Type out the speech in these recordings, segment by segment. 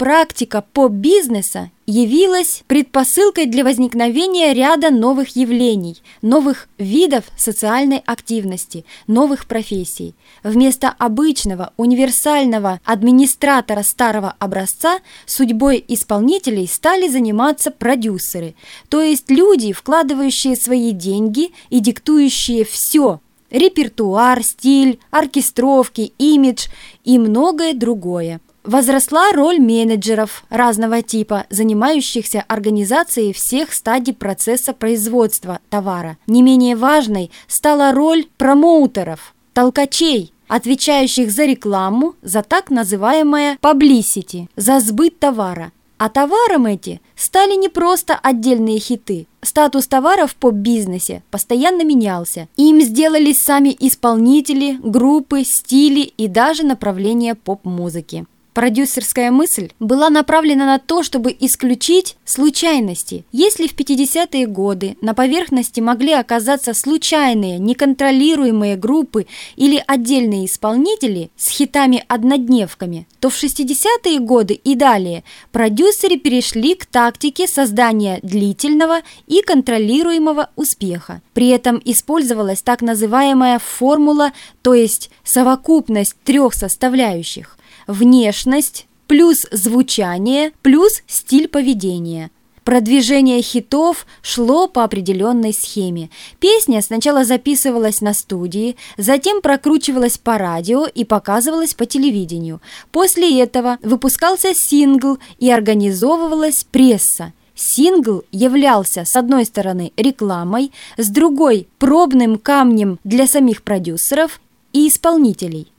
практика поп-бизнеса явилась предпосылкой для возникновения ряда новых явлений, новых видов социальной активности, новых профессий. Вместо обычного универсального администратора старого образца судьбой исполнителей стали заниматься продюсеры, то есть люди, вкладывающие свои деньги и диктующие все – репертуар, стиль, оркестровки, имидж и многое другое. Возросла роль менеджеров разного типа, занимающихся организацией всех стадий процесса производства товара. Не менее важной стала роль промоутеров, толкачей, отвечающих за рекламу, за так называемое publicity, за сбыт товара. А товаром эти стали не просто отдельные хиты. Статус товаров в поп-бизнесе постоянно менялся. Им сделались сами исполнители, группы, стили и даже направления поп-музыки. Продюсерская мысль была направлена на то, чтобы исключить случайности. Если в 50-е годы на поверхности могли оказаться случайные, неконтролируемые группы или отдельные исполнители с хитами-однодневками, то в 60-е годы и далее продюсеры перешли к тактике создания длительного и контролируемого успеха. При этом использовалась так называемая формула, то есть совокупность трех составляющих внешность, плюс звучание, плюс стиль поведения. Продвижение хитов шло по определенной схеме. Песня сначала записывалась на студии, затем прокручивалась по радио и показывалась по телевидению. После этого выпускался сингл и организовывалась пресса. Сингл являлся, с одной стороны, рекламой, с другой – пробным камнем для самих продюсеров и исполнителей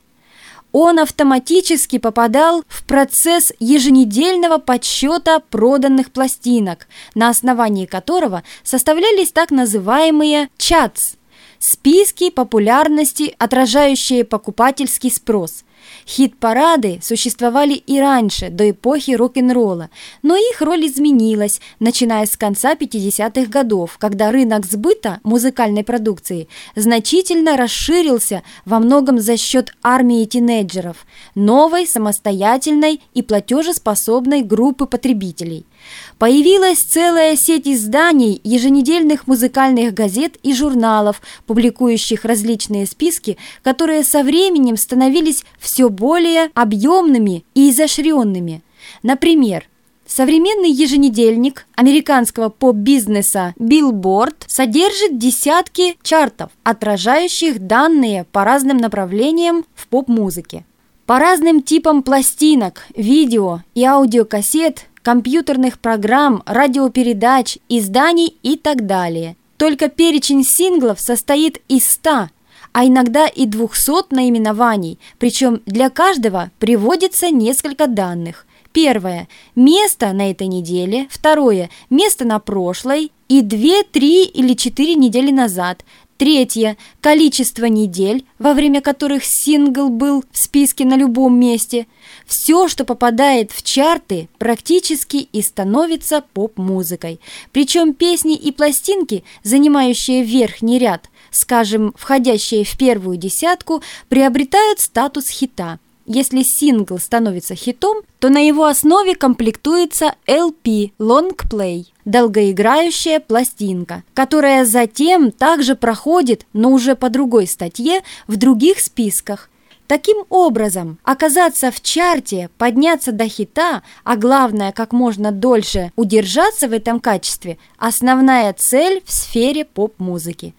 он автоматически попадал в процесс еженедельного подсчета проданных пластинок, на основании которого составлялись так называемые «чатс» – списки популярности, отражающие покупательский спрос – Хит-парады существовали и раньше, до эпохи рок-н-ролла, но их роль изменилась, начиная с конца 50-х годов, когда рынок сбыта музыкальной продукции значительно расширился во многом за счет армии тинейджеров, новой, самостоятельной и платежеспособной группы потребителей. Появилась целая сеть изданий, еженедельных музыкальных газет и журналов, публикующих различные списки, которые со временем становились все более объемными и изощренными. Например, Современный еженедельник американского поп-бизнеса Billboard содержит десятки чартов, отражающих данные по разным направлениям в поп-музыке. По разным типам пластинок, видео и аудиокассет компьютерных программ, радиопередач, изданий и так далее. Только перечень синглов состоит из 100, а иногда и 200 наименований, причем для каждого приводится несколько данных. Первое – место на этой неделе. Второе – место на прошлой. И 2, 3 или 4 недели назад. Третье – количество недель, во время которых сингл был в списке на любом месте. Все, что попадает в чарты, практически и становится поп-музыкой. Причем песни и пластинки, занимающие верхний ряд, скажем, входящие в первую десятку, приобретают статус хита – если сингл становится хитом, то на его основе комплектуется LP – Long Play – долгоиграющая пластинка, которая затем также проходит, но уже по другой статье, в других списках. Таким образом, оказаться в чарте, подняться до хита, а главное, как можно дольше удержаться в этом качестве – основная цель в сфере поп-музыки.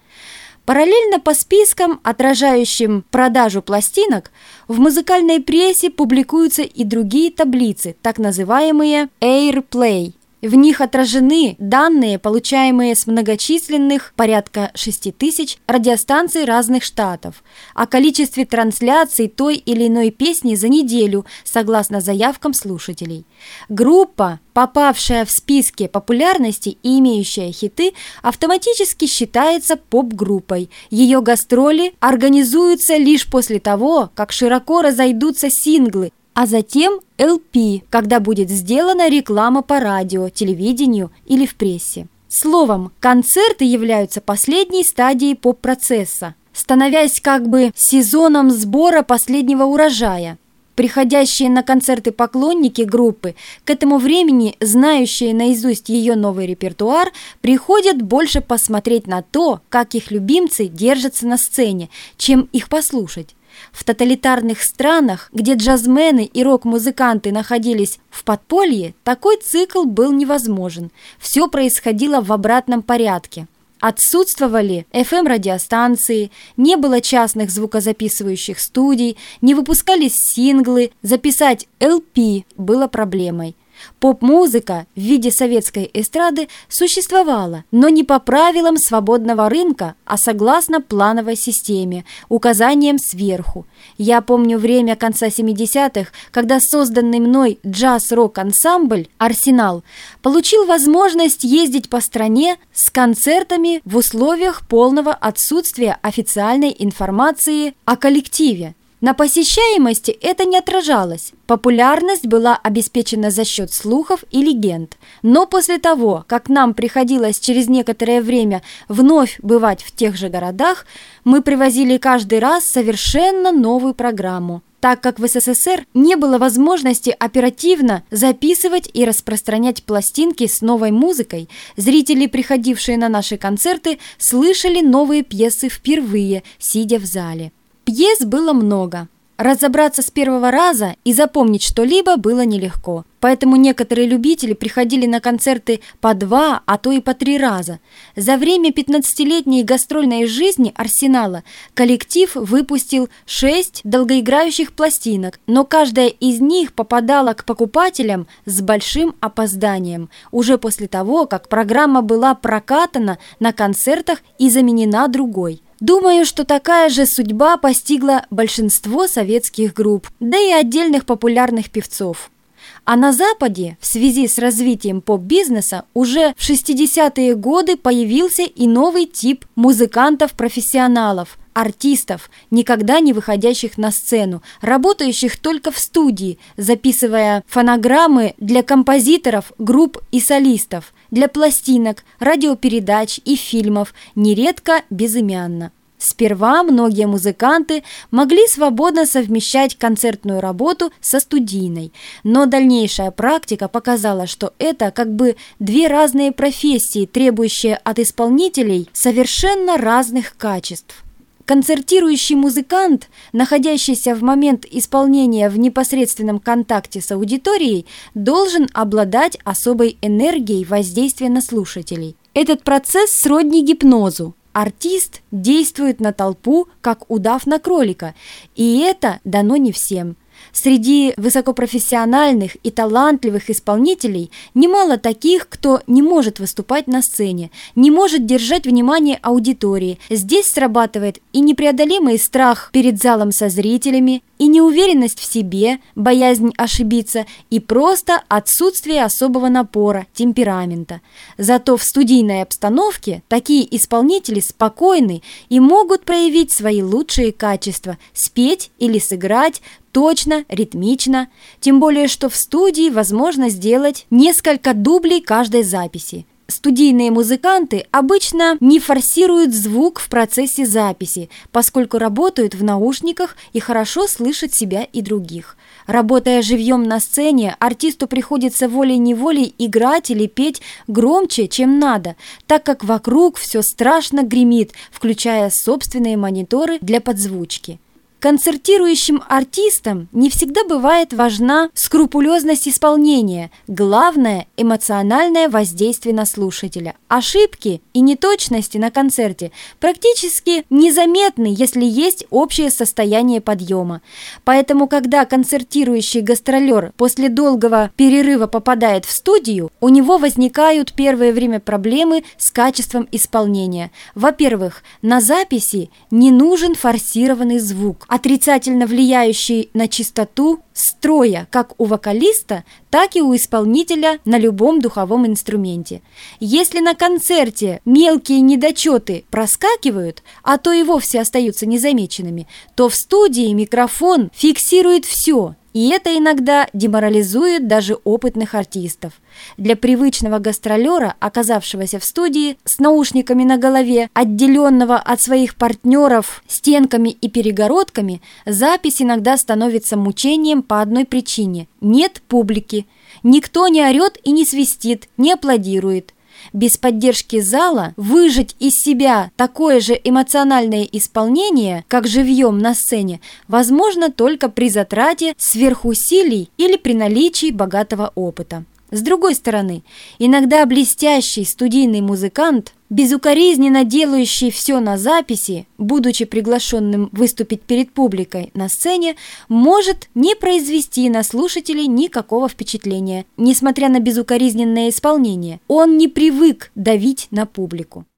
Параллельно по спискам, отражающим продажу пластинок, в музыкальной прессе публикуются и другие таблицы, так называемые Airplay – в них отражены данные, получаемые с многочисленных, порядка 6 тысяч, радиостанций разных штатов, о количестве трансляций той или иной песни за неделю, согласно заявкам слушателей. Группа, попавшая в списки популярности и имеющая хиты, автоматически считается поп-группой. Ее гастроли организуются лишь после того, как широко разойдутся синглы, а затем LP, когда будет сделана реклама по радио, телевидению или в прессе. Словом, концерты являются последней стадией поп-процесса, становясь как бы сезоном сбора последнего урожая. Приходящие на концерты поклонники группы, к этому времени знающие наизусть ее новый репертуар, приходят больше посмотреть на то, как их любимцы держатся на сцене, чем их послушать. В тоталитарных странах, где джазмены и рок-музыканты находились в подполье, такой цикл был невозможен. Все происходило в обратном порядке. Отсутствовали FM-радиостанции, не было частных звукозаписывающих студий, не выпускались синглы, записать LP было проблемой. Поп-музыка в виде советской эстрады существовала, но не по правилам свободного рынка, а согласно плановой системе, указаниям сверху. Я помню время конца 70-х, когда созданный мной джаз-рок-ансамбль «Арсенал» получил возможность ездить по стране с концертами в условиях полного отсутствия официальной информации о коллективе. На посещаемости это не отражалось. Популярность была обеспечена за счет слухов и легенд. Но после того, как нам приходилось через некоторое время вновь бывать в тех же городах, мы привозили каждый раз совершенно новую программу. Так как в СССР не было возможности оперативно записывать и распространять пластинки с новой музыкой, зрители, приходившие на наши концерты, слышали новые пьесы впервые, сидя в зале. Пьес было много. Разобраться с первого раза и запомнить что-либо было нелегко. Поэтому некоторые любители приходили на концерты по два, а то и по три раза. За время 15-летней гастрольной жизни «Арсенала» коллектив выпустил шесть долгоиграющих пластинок, но каждая из них попадала к покупателям с большим опозданием, уже после того, как программа была прокатана на концертах и заменена другой. Думаю, что такая же судьба постигла большинство советских групп, да и отдельных популярных певцов. А на Западе в связи с развитием поп-бизнеса уже в 60-е годы появился и новый тип музыкантов-профессионалов, артистов, никогда не выходящих на сцену, работающих только в студии, записывая фонограммы для композиторов, групп и солистов – для пластинок, радиопередач и фильмов, нередко безымянно. Сперва многие музыканты могли свободно совмещать концертную работу со студийной, но дальнейшая практика показала, что это как бы две разные профессии, требующие от исполнителей совершенно разных качеств. Концертирующий музыкант, находящийся в момент исполнения в непосредственном контакте с аудиторией, должен обладать особой энергией воздействия на слушателей. Этот процесс сродни гипнозу. Артист действует на толпу, как удав на кролика, и это дано не всем – Среди высокопрофессиональных и талантливых исполнителей немало таких, кто не может выступать на сцене, не может держать внимание аудитории. Здесь срабатывает и непреодолимый страх перед залом со зрителями, и неуверенность в себе, боязнь ошибиться, и просто отсутствие особого напора, темперамента. Зато в студийной обстановке такие исполнители спокойны и могут проявить свои лучшие качества, спеть или сыграть, точно, ритмично, тем более, что в студии возможно сделать несколько дублей каждой записи. Студийные музыканты обычно не форсируют звук в процессе записи, поскольку работают в наушниках и хорошо слышат себя и других. Работая живьем на сцене, артисту приходится волей-неволей играть или петь громче, чем надо, так как вокруг все страшно гремит, включая собственные мониторы для подзвучки. Концертирующим артистам не всегда бывает важна скрупулезность исполнения, главное – эмоциональное воздействие на слушателя. Ошибки и неточности на концерте практически незаметны, если есть общее состояние подъема. Поэтому, когда концертирующий гастролер после долгого перерыва попадает в студию, у него возникают первое время проблемы с качеством исполнения. Во-первых, на записи не нужен форсированный звук, отрицательно влияющий на чистоту строя как у вокалиста, так и у исполнителя на любом духовом инструменте. Если на концерте мелкие недочеты проскакивают, а то и вовсе остаются незамеченными, то в студии микрофон фиксирует все И это иногда деморализует даже опытных артистов. Для привычного гастролера, оказавшегося в студии с наушниками на голове, отделенного от своих партнеров стенками и перегородками, запись иногда становится мучением по одной причине – нет публики. Никто не орет и не свистит, не аплодирует. Без поддержки зала выжить из себя такое же эмоциональное исполнение, как живьем на сцене, возможно только при затрате сверхусилий или при наличии богатого опыта. С другой стороны, иногда блестящий студийный музыкант, безукоризненно делающий все на записи, будучи приглашенным выступить перед публикой на сцене, может не произвести на слушателей никакого впечатления, несмотря на безукоризненное исполнение. Он не привык давить на публику.